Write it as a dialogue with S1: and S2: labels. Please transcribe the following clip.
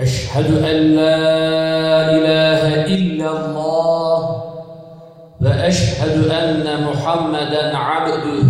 S1: أشهد أن لا إله إلا الله وأشهد أن محمدا عبده